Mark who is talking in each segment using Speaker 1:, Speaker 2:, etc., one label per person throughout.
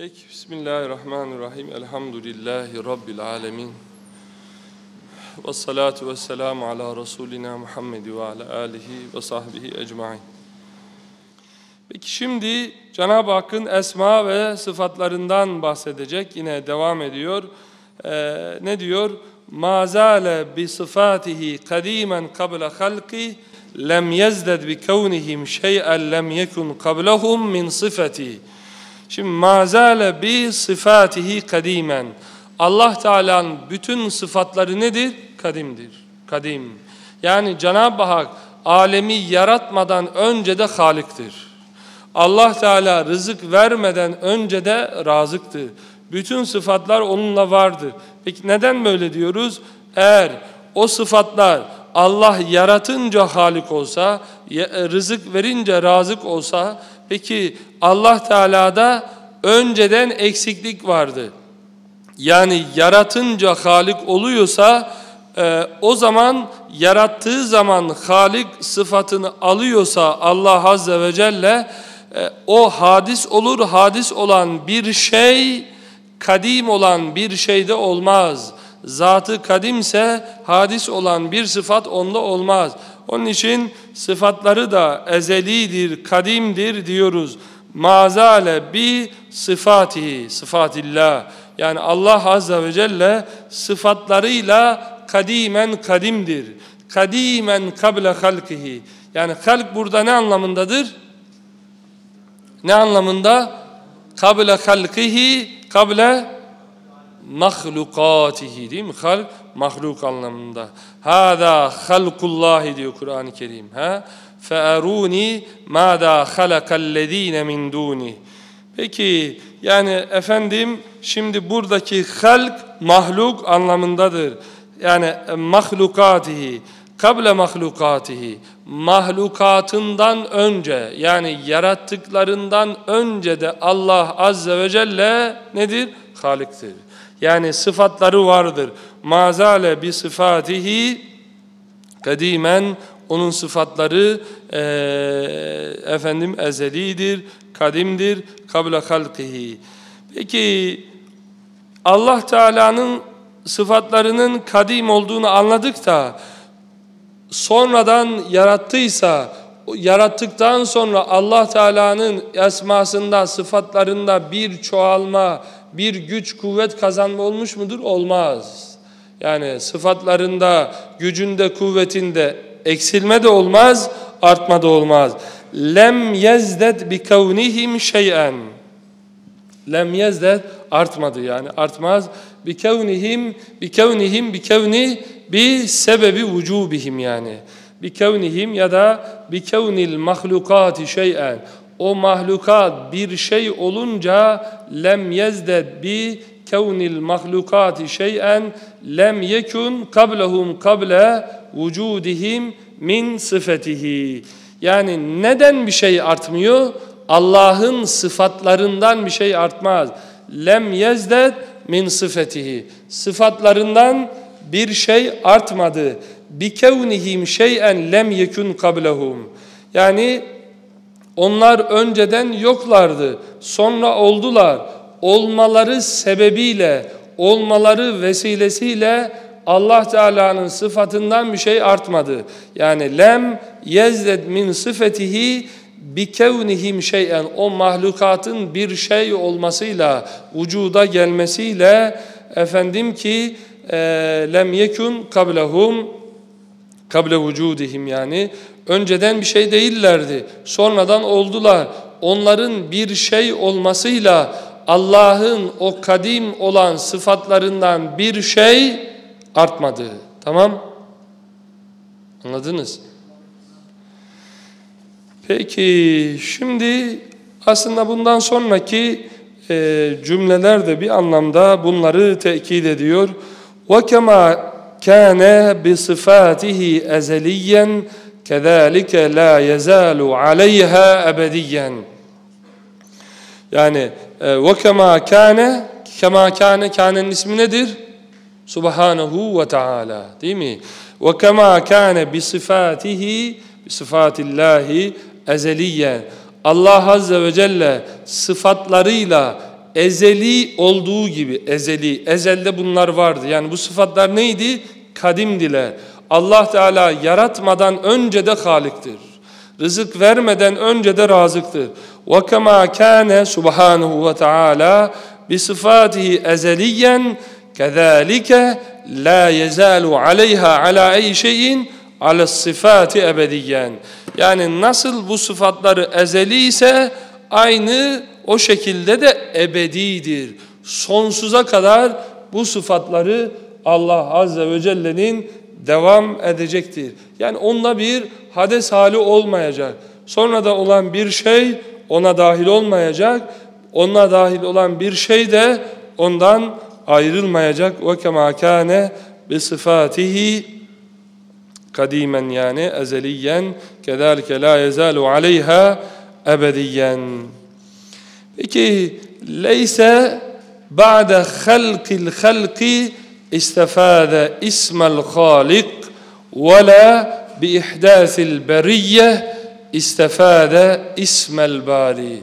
Speaker 1: Peki, Bismillahirrahmanirrahim. Elhamdülillahi Rabbil alemin. Ve salatu ve selamu ala Resulina Muhammed ve ala alihi ve sahbihi ecmain. Peki şimdi Cenab-ı Hakk'ın esma ve sıfatlarından bahsedecek. Yine devam ediyor. Ee, ne diyor? مَا زَالَ بِصِفَاتِهِ قَد۪يمًا قَبْلَ خَلْقِهِ لَمْ يَزْدَدْ بِكَوْنِهِمْ شَيْئًا لَمْ يَكُنْ قَبْلَهُمْ مِنْ صِفَتِهِ Şimdi mazale bi sıfatihi kadimen. Allah Teala'nın bütün sıfatları nedir? Kadimdir. Kadim. Yani Cenab-ı Hak alemi yaratmadan önce de Halik'tir. Allah Teala rızık vermeden önce de razıktır. Bütün sıfatlar onunla vardır. Peki neden böyle diyoruz? Eğer o sıfatlar Allah yaratınca Halik olsa, rızık verince razık olsa, peki Allah Teala'da önceden eksiklik vardı. Yani yaratınca Halik oluyorsa, e, o zaman yarattığı zaman Halik sıfatını alıyorsa Allah Azze ve Celle, e, o hadis olur, hadis olan bir şey, kadim olan bir şeyde olmaz. Zatı kadimse hadis olan bir sıfat onda olmaz. Onun için sıfatları da ezelidir, kadimdir diyoruz. Mazale bi sıfatihi, sıfatillah. Yani Allah Azze ve Celle sıfatlarıyla kadimen kadimdir. Kadimen kable halkihi. Yani halk burada ne anlamındadır? Ne anlamında? Kable halkihi, kable mahlukatihi değil mi? Halk mahluk anlamında. Hada halkullahi diyor Kur'an-ı Kerim. Ha? Fe'eruni mada halakallezine min duni. Peki yani efendim şimdi buradaki halk mahluk anlamındadır. Yani e, mahlukatihi kable mahlukatihi mahlukatından önce yani yarattıklarından önce de Allah azze ve celle nedir? Haliktir. Yani sıfatları vardır. Mazale bi sıfatihi kadimen onun sıfatları e, efendim ezelidir, kadimdir, kable halkihi. Peki Allah Teala'nın sıfatlarının kadim olduğunu anladık da sonradan yarattıysa yarattıktan sonra Allah Teala'nın esmasında, sıfatlarında bir çoğalma, bir güç, kuvvet kazanma olmuş mudur? Olmaz. Yani sıfatlarında, gücünde, kuvvetinde eksilme de olmaz, artma da olmaz. Lem yezded bi kavnihim şey'en. Lem yezded artmadı yani artmaz. Bi kavnihim bi kavnihim bi kavni bi sebebi vücubihim yani. Bi kavnihim ya da bi kavnil mahlukati şey'en. O mahlukat bir şey olunca lem yezded bi kevnil mahlukati şey'en lem yekun kablehum kable vücudihim min sıfetihi. Yani neden bir şey artmıyor? Allah'ın sıfatlarından bir şey artmaz. Lem yezded min sıfetihi. Sıfatlarından bir şey artmadı. Bi kevnihim şey'en lem yekun kablehum. Yani onlar önceden yoklardı, sonra oldular. Olmaları sebebiyle, olmaları vesilesiyle Allah Teala'nın sıfatından bir şey artmadı. Yani lem yezded min sıfetihi bi kevnihim şeyen o mahlukatın bir şey olmasıyla, vücuda gelmesiyle efendim ki e, lem yekun kablehum kable vücudihim yani önceden bir şey değillerdi. Sonradan oldular. Onların bir şey olmasıyla Allah'ın o kadim olan sıfatlarından bir şey artmadı. Tamam? Anladınız? Peki şimdi aslında bundan sonraki e, cümleler de bir anlamda bunları tekit ediyor. وَكَمَا كَانَ بِصِفَاتِهِ اَزَلِيًّا كَذَٰلِكَ لَا يَزَالُ عَلَيْهَا اَبَدِيًّا Yani ee, ve kema kâne kema kâne kâne'nin ismi nedir? Subhanahu ve Teala değil mi? Ve kema kâne bi sıfatihi bi sıfatillahi ezeliyen Allah Azze ve Celle sıfatlarıyla ezeli olduğu gibi ezeli ezelde bunlar vardı. Yani bu sıfatlar neydi? Kadimdiler. Allah Teala yaratmadan önce de Halik'tir. Rızık vermeden önce de razıktır. Subhanahu ve teâlâ bi sıfatihi ezeliyen kezâlike la yezalu aleyha ala ey şeyin ala sıfati ebediyen. Yani nasıl bu sıfatları ezeli ise aynı o şekilde de ebedidir. Sonsuza kadar bu sıfatları Allah Azze ve Celle'nin devam edecektir. Yani onda bir hades hali olmayacak. Sonra da olan bir şey ona dahil olmayacak. Ona dahil olan bir şey de ondan ayrılmayacak. Ve kema kâne bi sıfatihi kadimen yani ezeliyen kezalike la yezalu aleyha ebediyen. Peki leyse ba'de halkil halki istefade ismel halik ve la bi ihdasil beriyye istefade ismel bari.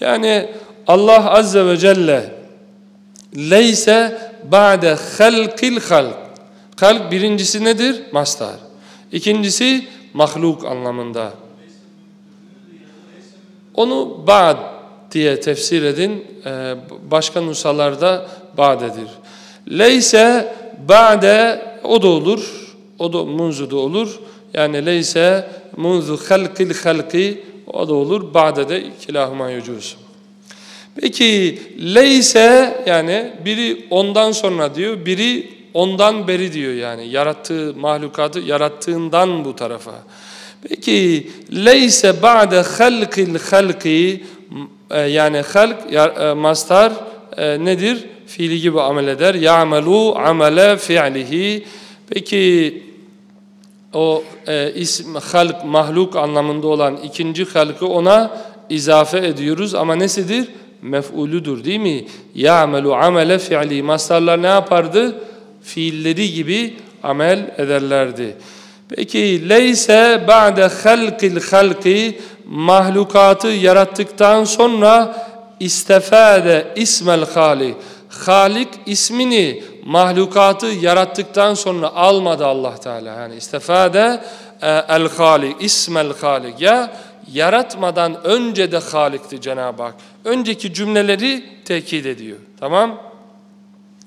Speaker 1: Yani Allah azze ve celle leyse ba'de halkil halk. Halk birincisi nedir? Mastar. İkincisi mahluk anlamında. Onu ba'd diye tefsir edin. Başka nusalarda ba'dedir. Leyse ba'de o da olur. O da munzu da olur. Yani leyse munzu halkil halki o da olur. Ba'de de kilahuma yücuz. Peki leyse yani biri ondan sonra diyor, biri ondan beri diyor yani yarattığı mahlukatı yarattığından bu tarafa. Peki leyse ba'de halkil halki e, yani halk e, mastar e, nedir? Fiili gibi amel eder. Ya'melu amele fi'lihi. Peki o e, ism halk mahluk anlamında olan ikinci halkı ona izafe ediyoruz ama nesidir? Mef'uludur değil mi? Ya'melu amele fi'li. Mastarlar ne yapardı? Fiilleri gibi amel ederlerdi. Peki leyse ba'de halkil halki mahlukatı yarattıktan sonra istefade ismel hali. Halik ismini mahlukatı yarattıktan sonra almadı Allah Teala. Yani istefade e, el halik, ismel halik ya yaratmadan önce de halikti Cenab-ı Hak. Önceki cümleleri tekit ediyor. Tamam?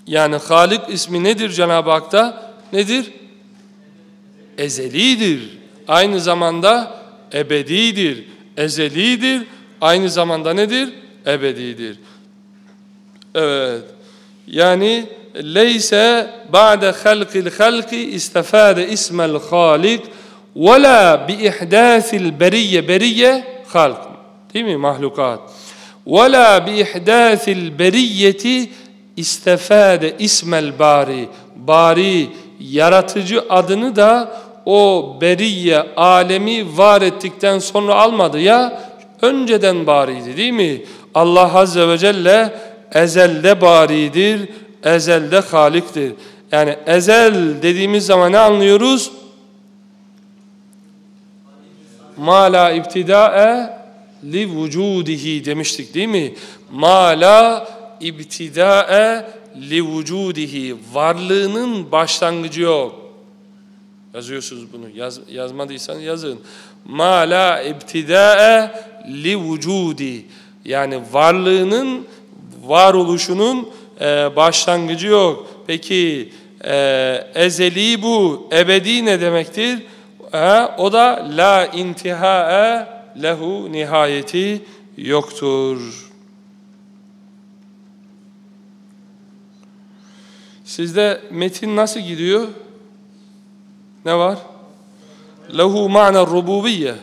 Speaker 1: Yani Halik ismi nedir Cenab-ı Hak'ta? Nedir? Ezelidir. Aynı zamanda ebedidir. Ezelidir. Aynı zamanda nedir? Ebedidir. Evet. Yani leyse ba'de halkil halki istefade ismel halik ve la bi ihdasil beriye beriye halk. Değil mi? Mahlukat. Ve la bi ihdasil beriyeti istefade ismel bari. Bari yaratıcı adını da o beriye alemi var ettikten sonra almadı ya önceden bariydi değil mi? Allah Azze ve Celle ezelde baridir, ezelde haliktir. Yani ezel dediğimiz zaman ne anlıyoruz? Ma la ibtidae li vücudihi demiştik değil mi? Ma la ibtidae li vücudihi varlığının başlangıcı yok. Yazıyorsunuz bunu. Yaz, yazmadıysanız yazın. Ma la ibtidae li vücudi. Yani varlığının varoluşunun e, başlangıcı yok. Peki e, ezeli bu, ebedi ne demektir? E, o da la intihae lehu nihayeti yoktur. Sizde metin nasıl gidiyor? Ne var? Lehu ma'na rububiyye.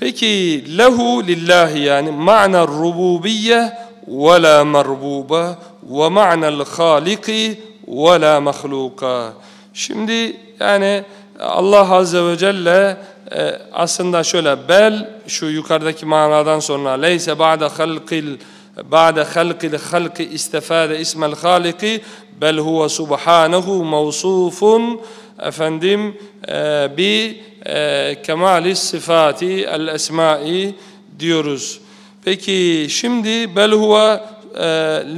Speaker 1: Peki lehu lillahi yani ma'na rububiyye ve ma'na'l haliki ve la mahluka. Şimdi yani Allah Azze ve Celle e, aslında şöyle bel şu yukarıdaki manadan sonra leyse ba'de halqil ba'de halqil halqi istifade ismel haliki bel huve subhanahu mevsufun efendim e, bi e, kemali sıfati el esmai diyoruz. Peki şimdi bel huve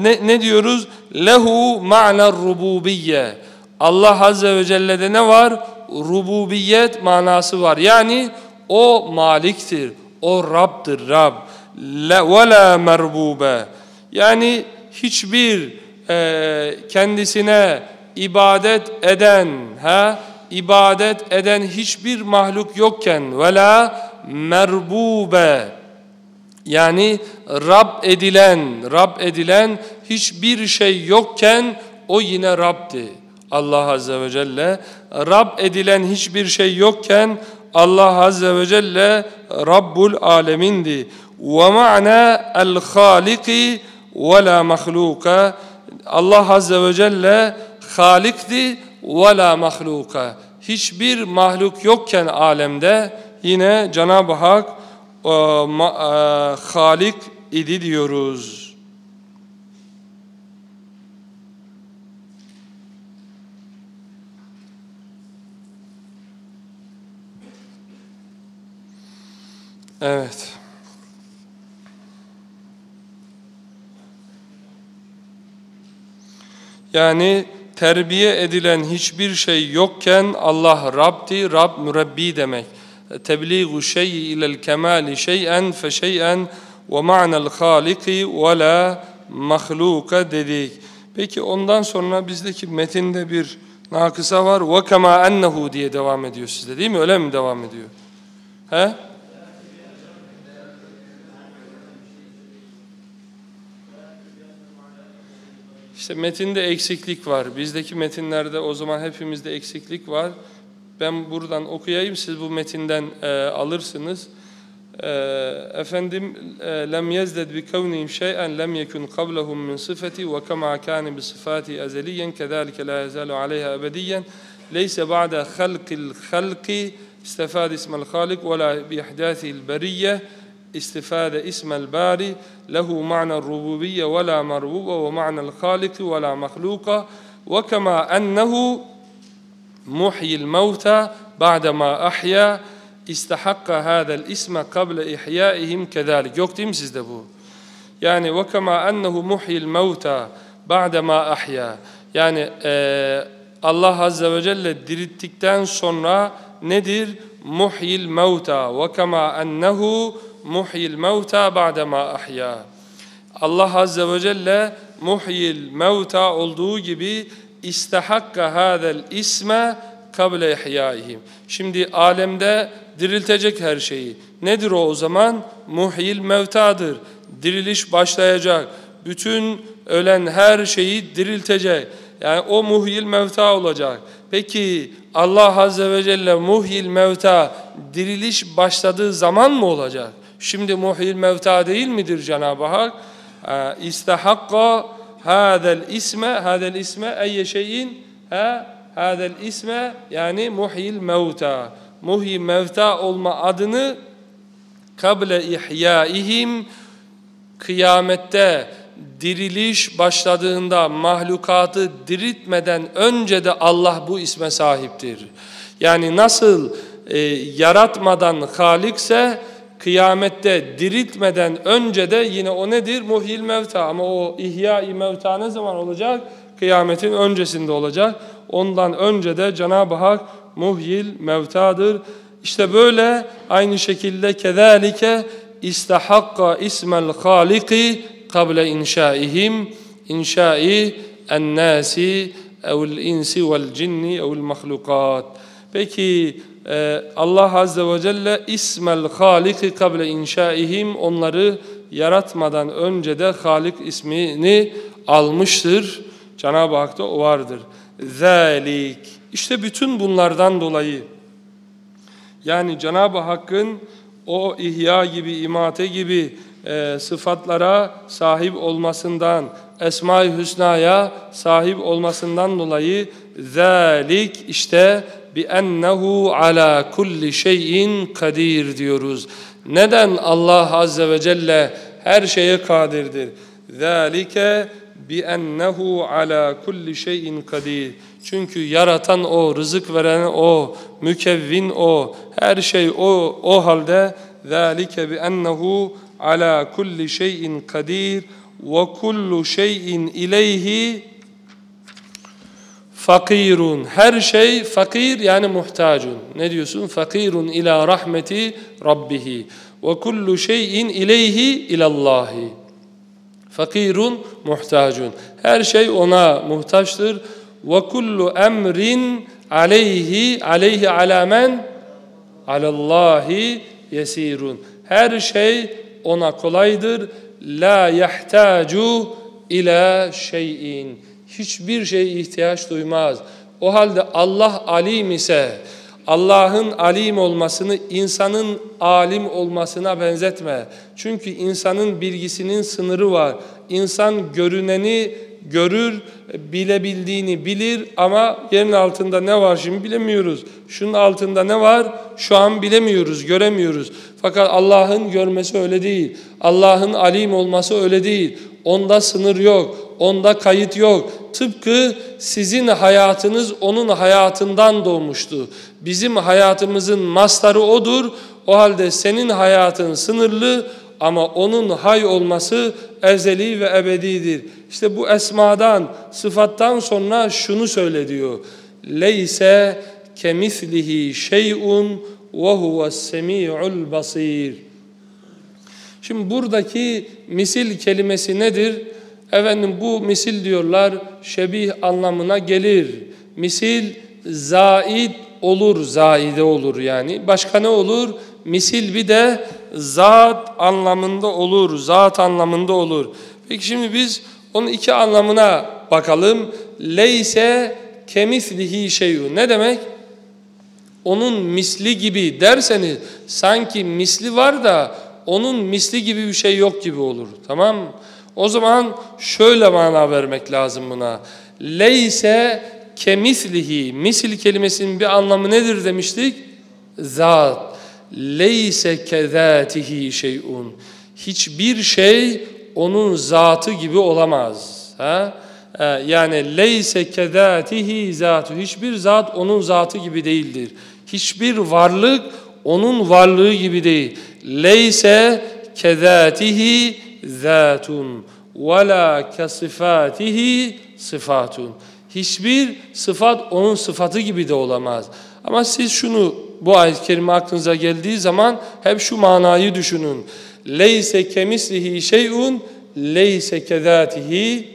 Speaker 1: ne, ne diyoruz? Lehu ma'na rububiyye. Allah Azze ve Celle'de ne var? Rububiyet manası var. Yani o maliktir, o Rab'dır, Rab. Ve la merbube. Yani hiçbir e, kendisine ibadet eden, ha, ibadet eden hiçbir mahluk yokken ve la merbube. Yani Rab edilen, Rab edilen hiçbir şey yokken o yine Rab'di. Allah Azze ve Celle Rab edilen hiçbir şey yokken Allah Azze ve Celle Rabbul Alemindi. Ve ma'na el-haliki ve la. Allah Azze ve Celle halikti ve la. Hiçbir mahluk yokken alemde yine Cenab-ı Hak e, ma, e, halik idi diyoruz. Evet. Yani terbiye edilen hiçbir şey yokken Allah Rab'di, Rab mürebbi demek. Tebliğu şey'i ilel kemali şey'en fe şey'en ve ma'nel haliki ve la mahluka dedik. Peki ondan sonra bizdeki metinde bir nakısa var. Ve kema ennehu diye devam ediyor sizde değil mi? Öyle mi devam ediyor? He? İşte metinde eksiklik var. Bizdeki metinlerde o zaman hepimizde eksiklik var. Ben buradan okuyayım, siz bu metinden e, alırsınız. E, efendim, e, lem yezded bi kavnihim şey'en lem yekun qablahum min sıfati ve kema kâne bi sıfati ezeliyen kezâlike la yezalu aleyha ebediyen leyse ba'de halqil halqi istefad ismel halik ve la bi ihdâthil beriyye استفاد اسم الباري له معنى الربوبية ولا مربوبة ومعنى الخالق ولا مخلوق وكما أنه muhyil mevta ba'dema ahya istahakka hadel isme kable ihyaihim kedalik. Yok değil mi sizde bu? Yani ve kema ennehu muhyil mevta ba'dema ahya. Yani e, Allah Azze ve Celle dirilttikten sonra nedir? Muhyil mevta ve kema ennehu muhyil mevta ba'dema ahya. Allah Azze ve Celle muhyil mevta olduğu gibi istahakka hadel isme kable ihyaihim. Şimdi alemde diriltecek her şeyi. Nedir o o zaman? Muhyil mevtadır. Diriliş başlayacak. Bütün ölen her şeyi diriltecek. Yani o muhyil mevta olacak. Peki Allah Azze ve Celle muhyil mevta diriliş başladığı zaman mı olacak? Şimdi muhyil mevta değil midir Cenab-ı Hak? İstahakka hadel isme, hadel isme eyye şeyin ha hadel isme yani muhyil mevta. Muhyil mevta olma adını kable ihyaihim kıyamette diriliş başladığında mahlukatı diriltmeden önce de Allah bu isme sahiptir. Yani nasıl e, yaratmadan halikse kıyamette diriltmeden önce de yine o nedir? Muhyil mevta ama o ihya-i mevta ne zaman olacak? Kıyametin öncesinde olacak. Ondan önce de Cenab-ı Hak muhyil mevtadır. İşte böyle aynı şekilde kezalike istahakka ismel haliki kable inşaihim inşai ennasi evl insi vel cinni evl mahlukat. Peki Allah Azze ve Celle ismel haliki kable inşaihim onları yaratmadan önce de Halik ismini almıştır. Cenab-ı Hak'ta o vardır. Zalik. İşte bütün bunlardan dolayı yani Cenab-ı Hakk'ın o ihya gibi, imate gibi e, sıfatlara sahip olmasından, Esma-i Hüsna'ya sahip olmasından dolayı zalik işte bi ennehu ala kulli şeyin kadir diyoruz. Neden Allah azze ve celle her şeye kadirdir? Zalike bi ennehu ala kulli şeyin kadir. Çünkü yaratan o, rızık veren o, mükevvin o, her şey o o halde zalike bi ennehu ala kulli şeyin kadir ve kullu şeyin ileyhi fakirun. Her şey fakir yani muhtacun. Ne diyorsun? Fakirun ila rahmeti rabbihi. Ve kullu şeyin ileyhi ilallahi. Fakirun muhtacun. Her şey ona muhtaçtır. Ve kullu emrin aleyhi aleyhi alamen alallahi yesirun. Her şey ona kolaydır. La yahtacu ila şeyin. Hiçbir şey ihtiyaç duymaz. O halde Allah alim ise Allah'ın alim olmasını insanın alim olmasına benzetme. Çünkü insanın bilgisinin sınırı var. İnsan görüneni görür, bilebildiğini bilir ama yerin altında ne var şimdi bilemiyoruz. Şunun altında ne var şu an bilemiyoruz, göremiyoruz. Fakat Allah'ın görmesi öyle değil. Allah'ın alim olması öyle değil. Onda sınır yok, onda kayıt yok. Tıpkı sizin hayatınız onun hayatından doğmuştu. Bizim hayatımızın mastarı odur. O halde senin hayatın sınırlı ama onun hay olması ezeli ve ebedidir. İşte bu esmadan, sıfattan sonra şunu söyle diyor. Leyse kemislihi şey'un ve huves semi'ul. Şimdi buradaki misil kelimesi nedir? Efendim bu misil diyorlar şebih anlamına gelir. Misil zaid olur, zaide olur yani. Başka ne olur? Misil bir de zat anlamında olur, zat anlamında olur. Peki şimdi biz onun iki anlamına bakalım. Leyse kemislihi şeyu. Ne demek? Onun misli gibi derseniz sanki misli var da onun misli gibi bir şey yok gibi olur. Tamam mı? O zaman şöyle mana vermek lazım buna. Leyse kemislihi. Misil kelimesinin bir anlamı nedir demiştik? Zat. Leyse kezatihi şeyun. Hiçbir şey onun zatı gibi olamaz. Ha? Ee, yani leyse kezatihi zatu. Hiçbir zat onun zatı gibi değildir. Hiçbir varlık onun varlığı gibi değil. Leyse kezatihi zatun ve la kesifatihi sıfatun. Hiçbir sıfat onun sıfatı gibi de olamaz. Ama siz şunu bu ayet-i kerime aklınıza geldiği zaman hep şu manayı düşünün. Leyse kemislihi şeyun leyse kezatihi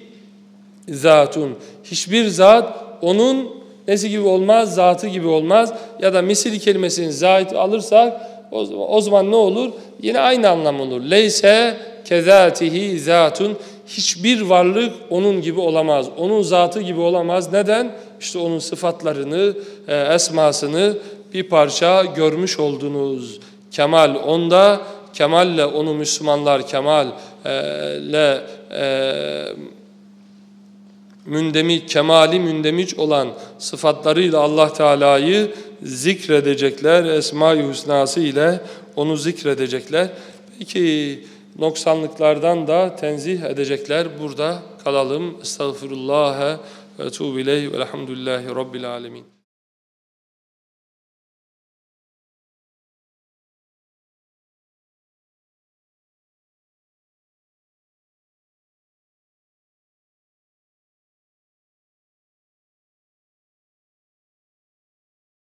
Speaker 1: zatun. Hiçbir zat onun nesi gibi olmaz, zatı gibi olmaz. Ya da misil kelimesini zait alırsak o zaman, o zaman ne olur? Yine aynı anlam olur. Leyse kezatihi zatun. Hiçbir varlık onun gibi olamaz. Onun zatı gibi olamaz. Neden? İşte onun sıfatlarını, e, esmasını bir parça görmüş oldunuz. Kemal onda, kemalle onu Müslümanlar kemalle e, mündemik, kemali mündemiç olan sıfatlarıyla Allah Teala'yı zikredecekler. Esma-i Hüsnası ile onu zikredecekler. Peki noksanlıklardan da tenzih edecekler. Burada kalalım. Estağfirullah ve tuğbileyh ve elhamdülillahi rabbil alemin.